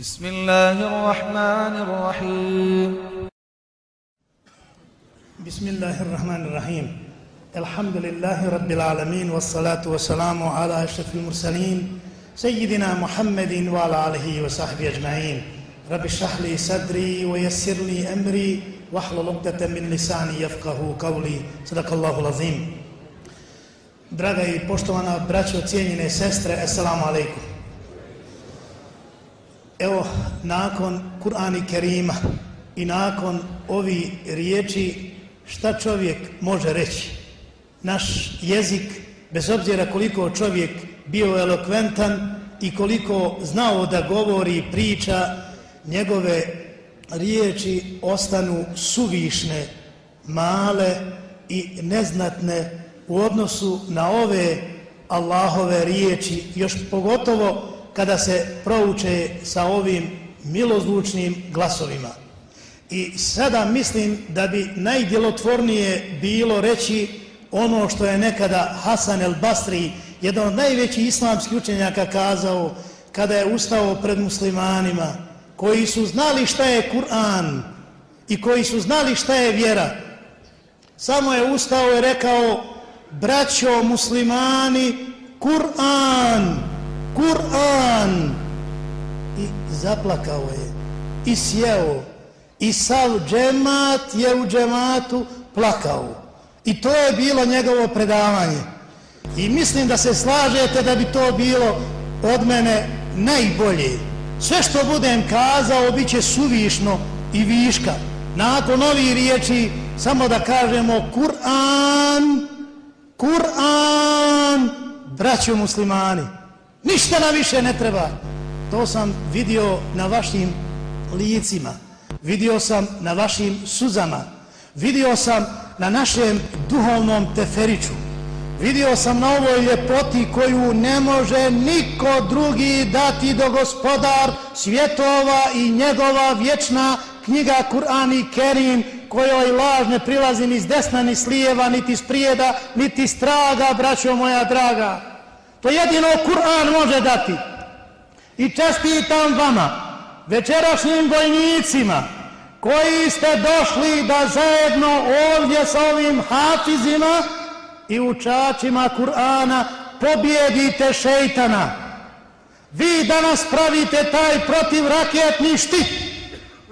بسم الله الرحمن الرحيم. بسم الله الرحمن الرحيم. الحمد لله رب العالمين والصلاة والسلام على أشرف المرسلين سيدنا محمد وعلى آله وصحبه أجمعين. رب اشرح لي صدري ويسر لي أمري واحلل عقدة من لساني يفقه قولي. صدق الله العظيم. Draga i poštovana braćo, cijenjene sestre, assalamu alaikum. Evo, nakon Kur'ani Kerima i nakon ovi riječi, šta čovjek može reći? Naš jezik, bez obzira koliko čovjek bio elokventan i koliko znao da govori i priča, njegove riječi ostanu suvišne, male i neznatne u odnosu na ove Allahove riječi, još pogotovo kada se prouče sa ovim milozvučnim glasovima. I sada mislim da bi najdjelotvornije bilo reći ono što je nekada Hasan el Basri, jedan od najvećih islamskih učenjaka, kazao kada je ustao pred muslimanima, koji su znali šta je Kur'an i koji su znali šta je vjera. Samo je ustao i rekao, braćo muslimani, Kur'an, Kur'an. I zaplakao je, i sjeo, i sav džemat je u džematu plakao. I to je bilo njegovo predavanje. I mislim da se slažete da bi to bilo od mene najbolje. Sve što budem kazao bit će suvišno i viška. Nakon ovih riječi samo da kažemo Kur'an, Kur'an, braćo muslimani. Ništa nam više ne treba. To sam vidio na vašim licima. Vidio sam na vašim suzama. Vidio sam na našem duhovnom teferiću. Vidio sam na ovoj ljepoti koju ne može niko drugi dati do gospodar svjetova i njegova vječna knjiga Kur'an i Kerim kojoj laž ne prilazi ni s desna, ni s lijeva, niti s prijeda, niti s traga, braćo moja draga. To jedino Kur'an može dati. I čestitam vama, večerašnjim vojnicima, koji ste došli da zajedno ovdje sa ovim hafizima i učačima Kur'ana pobjedite šeitana. Vi danas pravite taj protivraketni štit.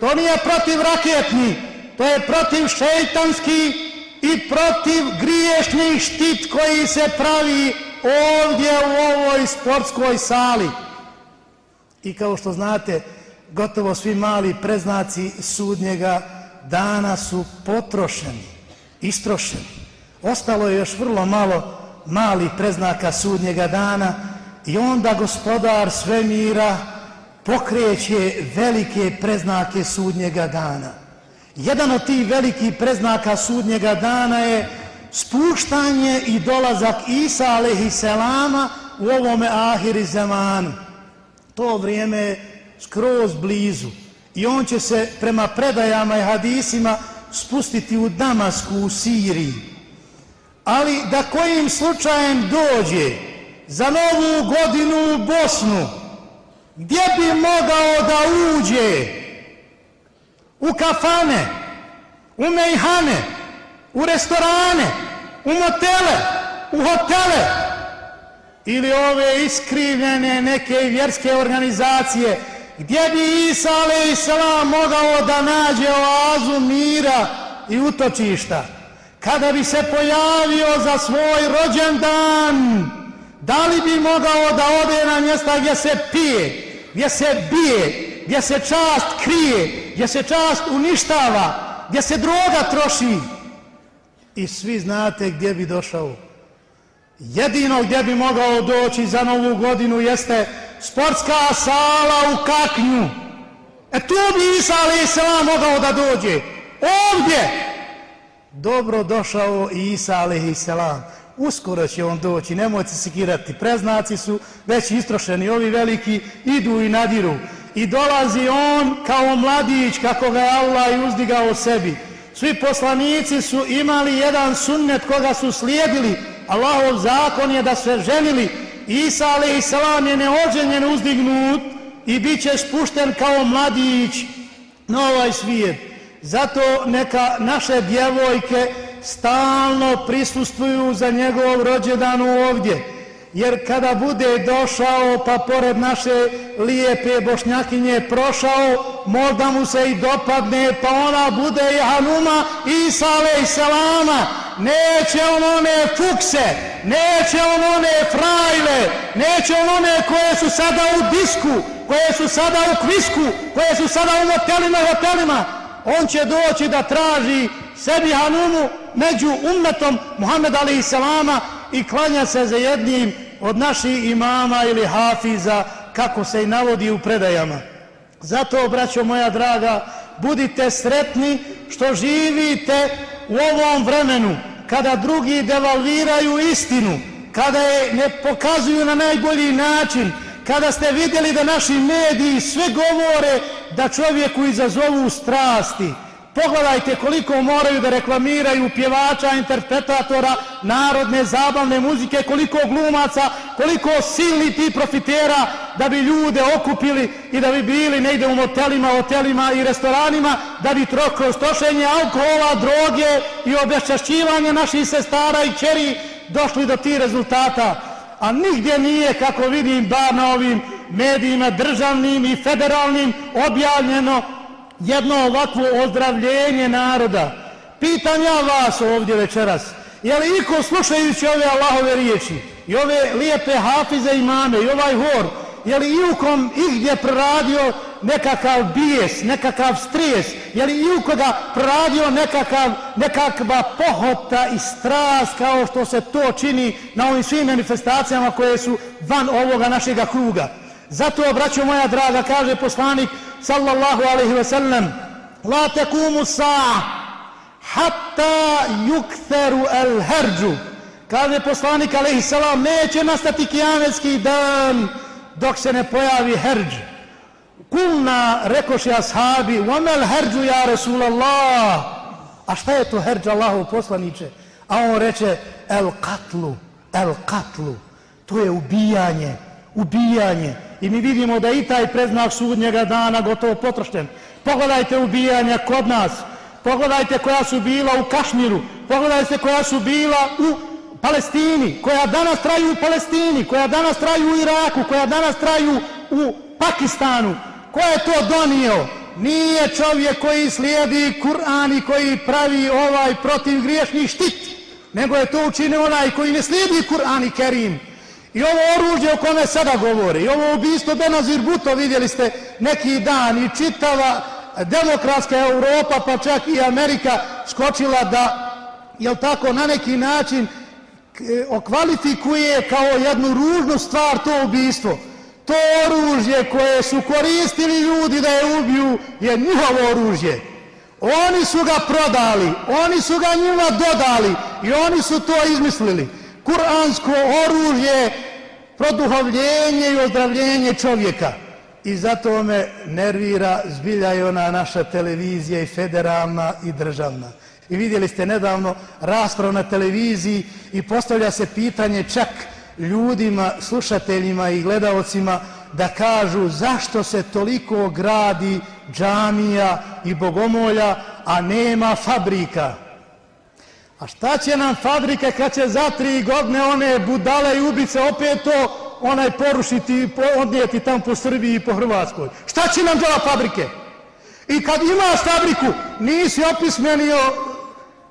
To nije protivraketni, to je protiv šeitanski i protiv griješni štit koji se pravi ovdje u ovoj sportskoj sali. I kao što znate, gotovo svi mali preznaci sudnjega dana su potrošeni, istrošeni. Ostalo je još vrlo malo mali preznaka sudnjega dana i onda gospodar svemira pokreće velike preznake sudnjega dana. Jedan od tih velikih preznaka sudnjega dana je spuštanje i dolazak Isa alaihisselama u ovome ahiri zemanu. To vrijeme je skroz blizu i on će se prema predajama i hadisima spustiti u Damasku u Siriji. Ali da kojim slučajem dođe za novu godinu u Bosnu, gdje bi mogao da uđe u kafane, u mejhane, u restorane, u motele, u hotele ili ove iskrivljene neke vjerske organizacije gdje bi Isa a.s. mogao da nađe oazu mira i utočišta kada bi se pojavio za svoj rođendan da li bi mogao da ode na mjesta gdje se pije gdje se bije gdje se čast krije gdje se čast uništava gdje se droga troši i svi znate gdje bi došao jedino gdje bi mogao doći za novu godinu jeste sportska sala u Kaknju. E tu bi Isa a.s. mogao da dođe. Ovdje. Dobro došao Isa a.s. Uskoro će on doći, nemojte se kirati. Preznaci su već istrošeni, ovi veliki idu i nadiru. I dolazi on kao mladić, kako ga je Allah i uzdigao sebi. Svi poslanici su imali jedan sunnet koga su slijedili. Allahov zakon je da se ženili Isa a.s. je neođenjen uzdignut i bit će spušten kao mladić na ovaj svijet. Zato neka naše djevojke stalno prisustuju za njegov rođendan ovdje. Jer kada bude došao pa pored naše lijepe bošnjakinje prošao, možda mu se i dopadne pa ona bude i Hanuma Isa i Selama. Neće on one fukse, neće on one frajle, neće on one koje su sada u disku, koje su sada u kvisku, koje su sada u motelima hotelima. On će doći da traži sebi Hanumu među ummetom Muhammed Ali Selama i klanja se za jednim od naših imama ili hafiza kako se i navodi u predajama. Zato, braćo moja draga, budite sretni što živite u ovom vremenu kada drugi devalviraju istinu, kada je ne pokazuju na najbolji način, kada ste vidjeli da naši mediji sve govore da čovjeku izazovu strasti, Pogledajte koliko moraju da reklamiraju pjevača, interpretatora, narodne, zabavne muzike, koliko glumaca, koliko silni ti profitera da bi ljude okupili i da bi bili negde u motelima, hotelima i restoranima, da bi kroz trošenje alkohola, droge i obešćašćivanje naših sestara i čeri došli do ti rezultata. A nigdje nije, kako vidim, bar na ovim medijima državnim i federalnim objavljeno jedno ovakvo ozdravljenje naroda. Pitam ja vas ovdje večeras, je li iko slušajući ove Allahove riječi i ove lijepe hafize imame i ovaj hor, je li iukom igdje proradio nekakav bijes, nekakav stres, je li iukoga proradio nekakav, nekakva pohota i strast kao što se to čini na ovim svim manifestacijama koje su van ovoga našega kruga. Zato, braćo moja draga, kaže poslanik, sallallahu alaihi ve sellem la tekumu sa hatta yuktheru el herđu kaže poslanik alaihi salam neće nastati kijametski dan dok se ne pojavi herđ kulna rekoše ashabi wamel herđu ja Rasulallah. A šta je to herđ Allahu poslaniče? A on reče el katlu el katlu to je ubijanje ubijanje. I mi vidimo da i taj preznak sudnjega dana gotovo potrošten. Pogledajte ubijanja kod nas. Pogledajte koja su bila u Kašmiru. Pogledajte koja su bila u Palestini. Koja danas traju u Palestini. Koja danas traju u Iraku. Koja danas traju u Pakistanu. Ko je to donio? Nije čovjek koji slijedi Kur'an i koji pravi ovaj protiv griješnih štit. Nego je to učinio onaj koji ne slijedi Kur'an i Kerim. I ovo oružje o kome sada govore, i ovo ubistvo Benazir Buto vidjeli ste neki dan i čitava demokratska Europa pa čak i Amerika skočila da, jel tako, na neki način e, okvalifikuje kao jednu ružnu stvar to ubistvo. To oružje koje su koristili ljudi da je ubiju je njihovo oružje. Oni su ga prodali, oni su ga njima dodali i oni su to izmislili. Kur'ansko oružje produhovljenje i ozdravljenje čovjeka. I zato me nervira zbilja je ona naša televizija i federalna i državna. I vidjeli ste nedavno raspravu na televiziji i postavlja se pitanje čak ljudima, slušateljima i gledalcima da kažu zašto se toliko gradi džamija i bogomolja, a nema fabrika. A šta će nam fabrike kad će za tri godine one budale i ubice opet to onaj porušiti i odnijeti tam po Srbiji i po Hrvatskoj? Šta će nam djela fabrike? I kad imaš fabriku, nisi opismenio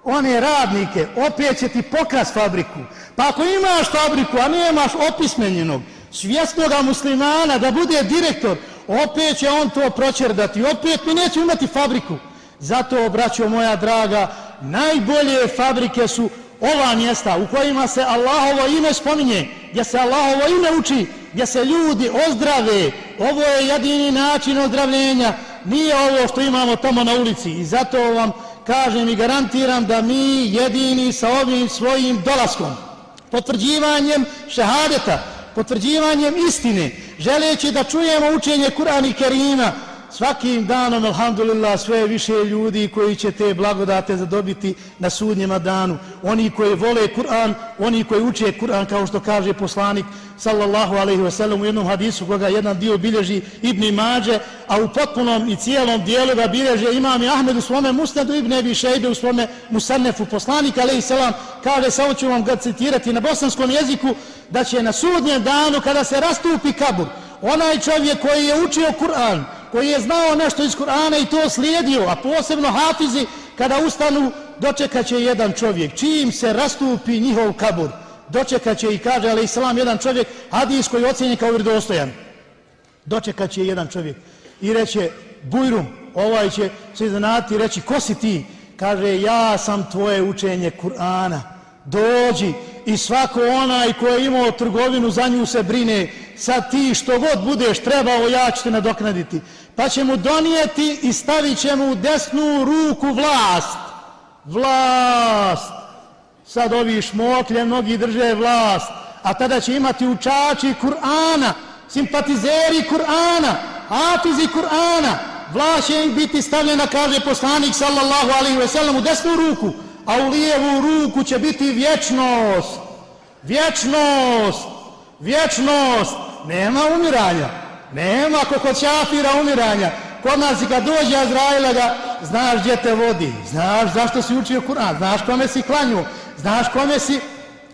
one radnike, opet će ti pokras fabriku. Pa ako imaš fabriku, a nemaš opismenjenog, svjesnog muslimana da bude direktor, opet će on to proćerdati, opet mi neće imati fabriku. Zato, braćo moja draga, najbolje fabrike su ova mjesta u kojima se Allahovo ime spominje, gdje se Allahovo ime uči, gdje se ljudi ozdrave. Ovo je jedini način ozdravljenja, nije ovo što imamo tamo na ulici. I zato vam kažem i garantiram da mi jedini sa ovim svojim dolaskom, potvrđivanjem šehadeta, potvrđivanjem istine, želeći da čujemo učenje Kur'ana i Kerima, svakim danom, alhamdulillah, sve više ljudi koji će te blagodate zadobiti na sudnjima danu. Oni koji vole Kur'an, oni koji uče Kur'an, kao što kaže poslanik, sallallahu alaihi ve sellem, u jednom hadisu koga jedan dio bilježi Ibn Mađe, a u potpunom i cijelom dijelu ga bilježe imam i Ahmed u svome musnadu, Ibn Ebi Šejbe u svome musannefu. Poslanik, alaihi selam, kaže, samo ću vam ga citirati na bosanskom jeziku, da će na sudnjem danu, kada se rastupi kabur, onaj čovjek koji je učio Kur'an, koji je znao nešto iz Kur'ana i to slijedio, a posebno hafizi, kada ustanu, dočekat će jedan čovjek, čim se rastupi njihov kabur, dočekat će i kaže, ali islam, jedan čovjek, hadis koji ocjenje kao vjerodostojan, dočekat će jedan čovjek i reće, bujrum, ovaj će se iznenati i reći, ko si ti? Kaže, ja sam tvoje učenje Kur'ana, dođi i svako onaj ko je imao trgovinu za nju se brine, sad ti što god budeš trebao, ja ću te nadoknaditi. Pa će mu donijeti i stavit će mu u desnu ruku vlast. Vlast. Sad ovi šmoklje, mnogi drže vlast. A tada će imati učači Kur'ana, simpatizeri Kur'ana, atizi Kur'ana. Vlast će im biti stavljena, kaže poslanik sallallahu alaihi ve sellem, u desnu ruku. A u lijevu ruku će biti vječnost. Vječnost. Vječnost. Nema umiranja. Nema ako kod šafira umiranja. Kod nas i kad dođe Azraila ga, znaš gdje te vodi. Znaš zašto si učio Kur'an. Znaš kome si klanju. Znaš kome si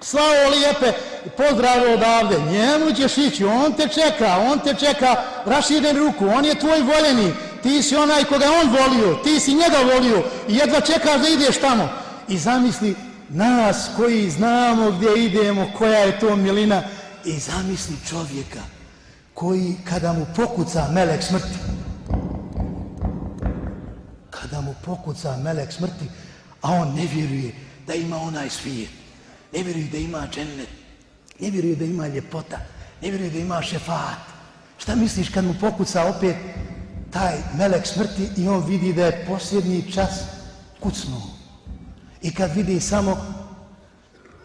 slao lijepe pozdrave odavde. Njemu ćeš ići. On te čeka. On te čeka. Raširen ruku. On je tvoj voljeni. Ti si onaj koga on volio. Ti si njega volio. I jedva čekaš da ideš tamo. I zamisli nas koji znamo gdje idemo, koja je to milina. I zamisli čovjeka koji kada mu pokuca melek smrti, kada mu pokuca melek smrti, a on ne vjeruje da ima onaj svijet, ne vjeruje da ima džennet, ne vjeruje da ima ljepota, ne vjeruje da ima šefat. Šta misliš kad mu pokuca opet taj melek smrti i on vidi da je posljednji čas kucnuo. I kad vidi samo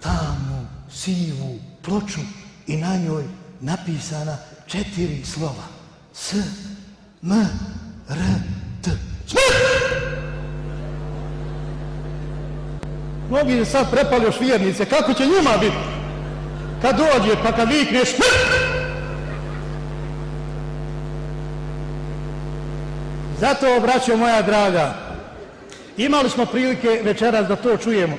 tamu, sivu ploču i na njoj napisana četiri slova. S, M, R, T. Smrt! Mnogi je sad prepalio švijernice. Kako će njima biti? Kad dođe pa kad vikne smrt! Zato, braćo moja draga, imali smo prilike večeras da to čujemo.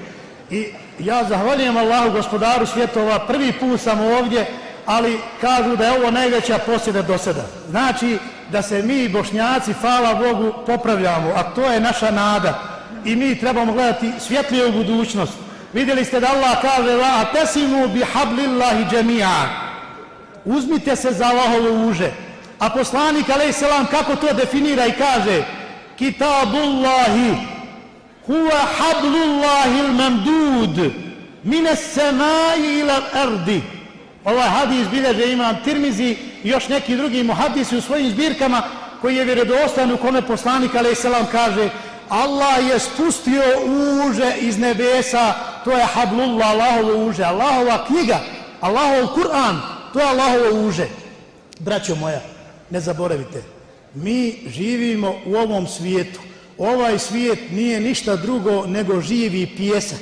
I ja zahvaljujem Allahu gospodaru svjetova, prvi put sam ovdje, ali kažu da je ovo najveća posjeda do sada. Znači da se mi bošnjaci, hvala Bogu, popravljamo, a to je naša nada. I mi trebamo gledati svjetlije u budućnost. Vidjeli ste da Allah kaže la tesimu bi hablillahi džemija. Uzmite se za Allahovo uže. A poslanik alaih selam kako to definira i kaže Kitabullahi huwa hablullahi mamdud mine samai ila ardi ovaj hadis bilježe imam Tirmizi i još neki drugi muhadisi u svojim zbirkama koji je vjerodostan u kome poslanik a.s. kaže Allah je spustio uže iz nebesa to je hablullah Allahovo uže Allahova knjiga Allahov Kur'an to je Allahovo uže braćo moja ne zaboravite mi živimo u ovom svijetu ovaj svijet nije ništa drugo nego živi pjesak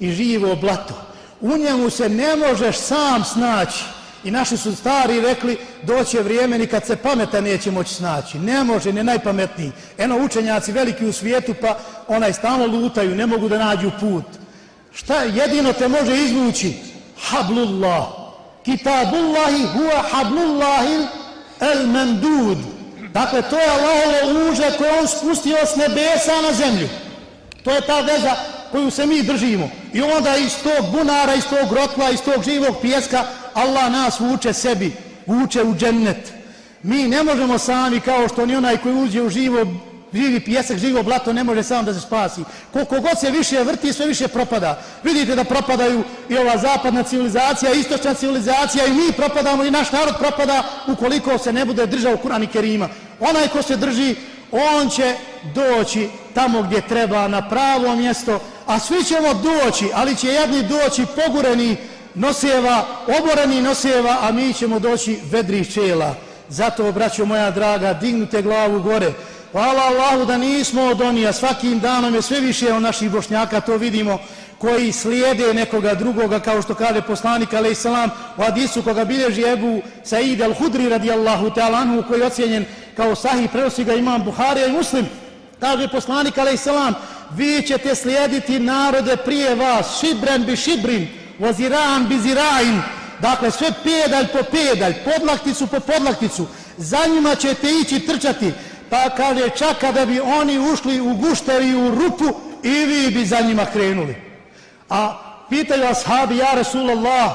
i živo blato u njemu se ne možeš sam snaći. I naši su stari rekli, doće vrijeme ni kad se pameta neće moći snaći. Ne može, ne najpametniji. Eno učenjaci veliki u svijetu, pa onaj stalno lutaju, ne mogu da nađu put. Šta jedino te može izvući? Hablullah. Kitabullahi huwa hablullahi el mendud. Dakle, to je Allahovo uže koje on spustio s nebesa na zemlju. To je ta veza koju se mi držimo. I onda iz tog bunara, iz tog grotla, iz tog živog pjeska, Allah nas vuče sebi, vuče u džennet. Mi ne možemo sami, kao što ni onaj koji uđe u živo, živi pjesak, živo blato, ne može sam da se spasi. Koliko god se više vrti, sve više propada. Vidite da propadaju i ova zapadna civilizacija, istočna civilizacija i mi propadamo i naš narod propada ukoliko se ne bude držao Kur'an i Kerima. Onaj ko se drži, on će doći tamo gdje treba na pravo mjesto, a svi ćemo doći, ali će jedni doći pogureni noseva, oboreni noseva, a mi ćemo doći vedri čela. Zato, braćo moja draga, dignute glavu gore. Hvala Allahu da nismo od onija, svakim danom je sve više od naših bošnjaka, to vidimo, koji slijede nekoga drugoga, kao što kaže poslanik, alaih salam, u hadisu koga bilježi Ebu Said al-Hudri radijallahu ta'ala anhu, koji je ocjenjen kao sahih, prenosi ga imam Buharija i Muslim, kaže poslanik, alaih salam, vi ćete slijediti narode prije vas, šibren bi šibrin, voziran bi zirain, dakle sve pedalj po pedalj, podlakticu po podlakticu, za njima ćete ići trčati, pa kaže čak kada bi oni ušli u gušter i u rupu i vi bi za njima krenuli. A pitaju ashabi, ja Rasulallah,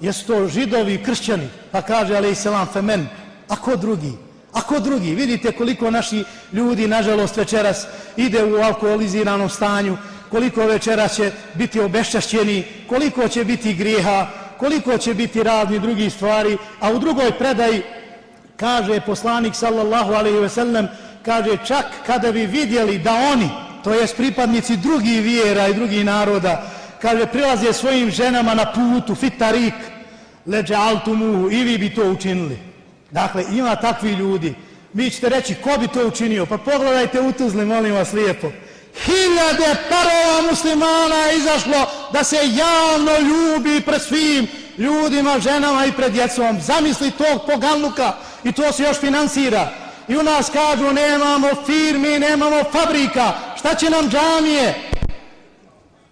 jesu to židovi i kršćani? Pa kaže, ali i selam, femen, a ko drugi? A ko drugi? Vidite koliko naši ljudi, nažalost, večeras ide u alkoholiziranom stanju, koliko večera će biti obešćašćeni, koliko će biti grijeha, koliko će biti razni drugi stvari, a u drugoj predaji kaže poslanik sallallahu alaihi ve sellem, kaže čak kada bi vidjeli da oni, to jest pripadnici drugih vjera i drugih naroda, kaže prilaze svojim ženama na putu, fitarik, leđe altumuhu, i vi bi to učinili. Dakle, ima takvi ljudi. Vi ćete reći, ko bi to učinio? Pa pogledajte u Tuzli, molim vas lijepo. Hiljade parova muslimana je izašlo da se javno ljubi pred svim ljudima, ženama i pred djecom. Zamisli tog pogalnuka i to se još finansira. I u nas kažu, nemamo firmi, nemamo fabrika, šta će nam džamije?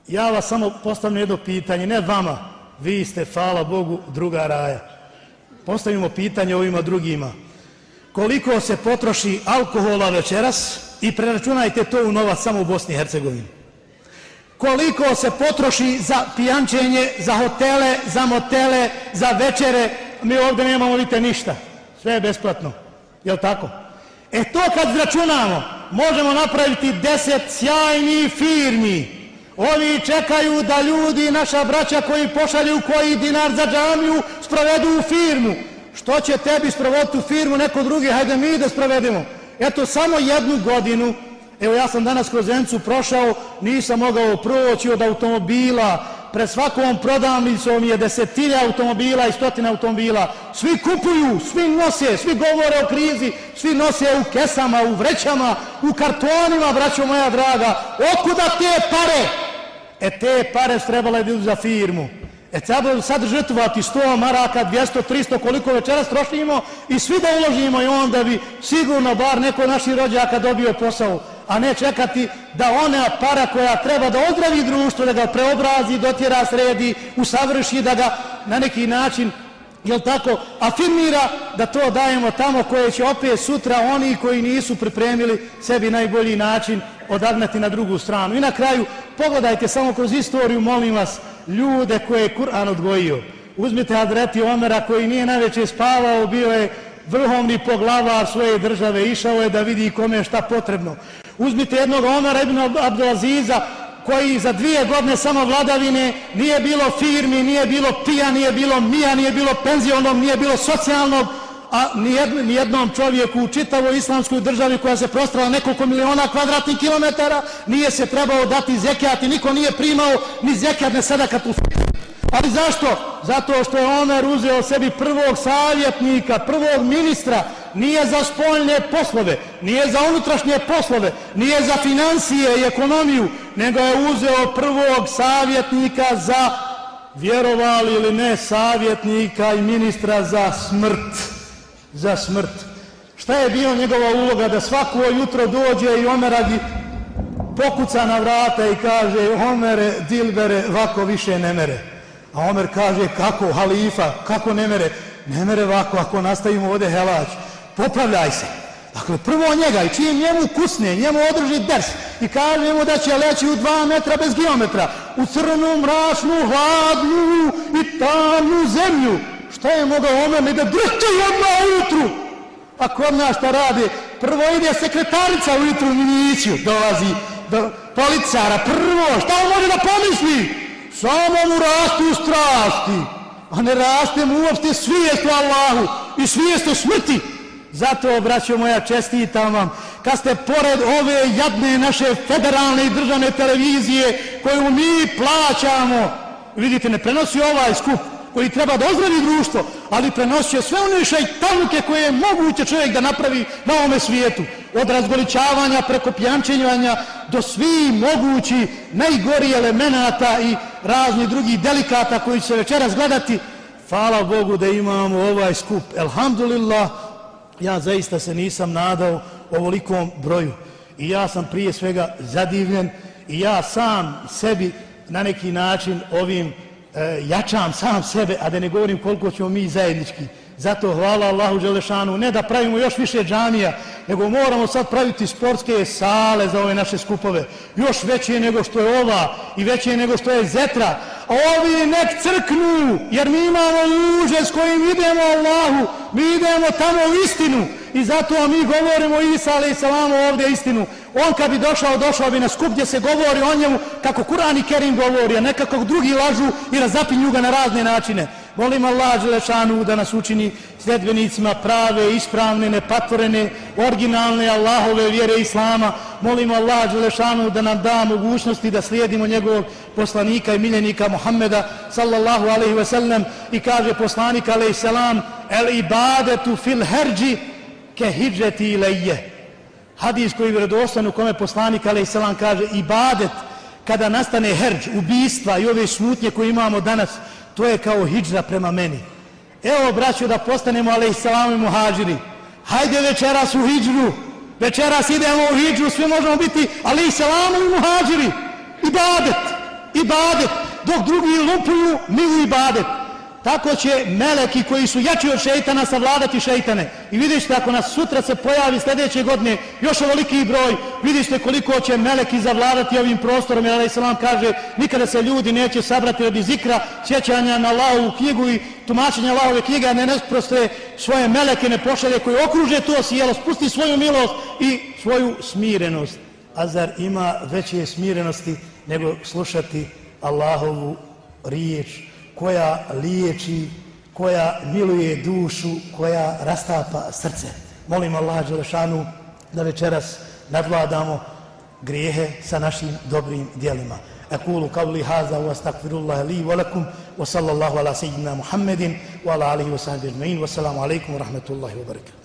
Ja vas samo postavljam jedno pitanje, ne vama, vi ste, hvala Bogu, druga raja. Postavimo pitanje ovima drugima. Koliko se potroši alkohola večeras i preračunajte to u novac samo u Bosni i Hercegovini. Koliko se potroši za pijančenje, za hotele, za motele, za večere, mi ovdje nemamo vidite ništa. Sve je besplatno. Je tako? E to kad zračunamo, možemo napraviti deset sjajnih firmi. Oni čekaju da ljudi, naša braća koji pošalju koji dinar za džamiju, sprovedu u firmu. Što će tebi sprovoditi u firmu neko drugi? Hajde mi da sprovedemo. Eto, samo jednu godinu, evo ja sam danas kroz Encu prošao, nisam mogao proći od automobila, pred svakom prodavnicom je desetine automobila i stotine automobila. Svi kupuju, svi nose, svi govore o krizi, svi nose u kesama, u vrećama, u kartonima, braćo moja draga. Otkuda te pare? E te pare trebale bi za firmu. E treba sad žrtvovati 100 maraka, 200, 300, koliko večeras trošimo i svi da uložimo i onda bi sigurno bar neko naših rođaka dobio posao a ne čekati da ona para koja treba da ozdravi društvo, da ga preobrazi, dotjera sredi, usavrši, da ga na neki način, jel tako, afirmira da to dajemo tamo koje će opet sutra oni koji nisu pripremili sebi najbolji način odagnati na drugu stranu. I na kraju, pogledajte samo kroz istoriju, molim vas, ljude koje je Kur'an odgojio. Uzmite Adreti Omera koji nije najveće spavao, bio je vrhovni poglavar svoje države, išao je da vidi kome šta potrebno. Uzmite jednog Omara ibn Abdulaziza koji za dvije godine samo vladavine nije bilo firmi, nije bilo pija, nije bilo mija, nije bilo penzionom, nije bilo socijalnog, a nijednom čovjeku u čitavoj islamskoj državi koja se prostrala nekoliko miliona kvadratnih kilometara nije se trebao dati zekijat i niko nije primao ni zekijat ne sada kad svijetu. Ali zašto? Zato što je Omer uzeo sebi prvog savjetnika, prvog ministra, nije za spoljne poslove, nije za unutrašnje poslove, nije za financije i ekonomiju, nego je uzeo prvog savjetnika za, vjerovali ili ne, savjetnika i ministra za smrt. Za smrt. Šta je bio njegova uloga da svako jutro dođe i Omer radi pokuca na vrata i kaže Omere, Dilbere, vako više ne mere. A Omer kaže, kako, halifa, kako ne mere? Ne mere ovako, ako nastavimo ovdje helać, popravljaj se. Dakle, prvo njega i čim njemu kusne, njemu održi ders i kaže mu da će leći u dva metra bez geometra, u crnu, mračnu, hladnu i tamnu zemlju. Šta je mogao ono Omer, ne da drhte odmah ujutru? A kod nas šta radi? Prvo ide sekretarica ujutru u miniciju, dolazi do policara, prvo, šta on može da pomisli? samo mu rastu strasti, a ne raste mu uopšte svijest u Allahu i svijest u smrti. Zato, braćo moja, čestitam vam, kad ste pored ove jadne naše federalne i državne televizije koju mi plaćamo, vidite, ne prenosi ovaj skup, koji treba da ozdravi društvo, ali prenosio sve one šajtanuke koje je moguće čovjek da napravi na ovome svijetu. Od razgoličavanja preko pjančenjanja do svi mogući najgori elemenata i razni drugi delikata koji će se večeras gledati. Hvala Bogu da imamo ovaj skup. Elhamdulillah, ja zaista se nisam nadao ovolikom broju. I ja sam prije svega zadivljen i ja sam sebi na neki način ovim e, jačam sam sebe, a da ne govorim koliko ćemo mi zajednički. Zato hvala Allahu Đelešanu, ne da pravimo još više džamija, nego moramo sad praviti sportske sale za ove naše skupove. Još veće nego što je ova i veće nego što je zetra. Ovi nek crknu, jer mi imamo uže s kojim idemo Allahu, mi idemo tamo u istinu. I zato mi govorimo Isa alaih salamu ovdje istinu. On kad bi došao, došao bi na skup gdje se govori o njemu kako Kur'an i Kerim govori, a nekako drugi lažu i razapinju ga na razne načine. Molim Allah Želešanu da nas učini sljedbenicima prave, ispravne, nepatvorene, originalne Allahove vjere Islama. Molim Allah Želešanu da nam da mogućnosti da slijedimo njegovog poslanika i miljenika Muhammeda sallallahu alaihi ve sellem i kaže poslanik alaihi selam el ibadetu fil herđi ke hidžeti ilaije. Hadis koji je vjerodostan u kome poslanik alaihi selam kaže ibadet kada nastane herđ, ubistva i ove smutnje koje imamo danas, to je kao hijđra prema meni. Evo, braću, da postanemo, ali i salami muhađiri. Hajde večeras u hijđru. Večeras idemo u hijđru, svi možemo biti, ali i salami muhađiri. Ibadet, ibadet. Dok drugi lupuju, mi u ibadet. Tako će meleki koji su jači od šeitana savladati šeitane. I vidite ako nas sutra se pojavi sljedeće godine još ovoliki broj, vidite koliko će meleki zavladati ovim prostorom. Jer Islam kaže nikada se ljudi neće sabrati od zikra, sjećanja na Allahovu knjigu i tumačenja Allahove knjige, ne nesproste svoje meleke, ne pošalje koji okruže to sjelo, spusti svoju milost i svoju smirenost. A zar ima veće smirenosti nego slušati Allahovu riječ? koja liječi, koja miluje dušu, koja rastapa srce. Molim Allah Đelešanu da večeras nadvladamo grijehe sa našim dobrim dijelima. أقول قولي هذا وأستغفر الله لي ولكم وصلى الله على سيدنا محمد وعلى آله وصحبه أجمعين والسلام عليكم ورحمة الله وبركاته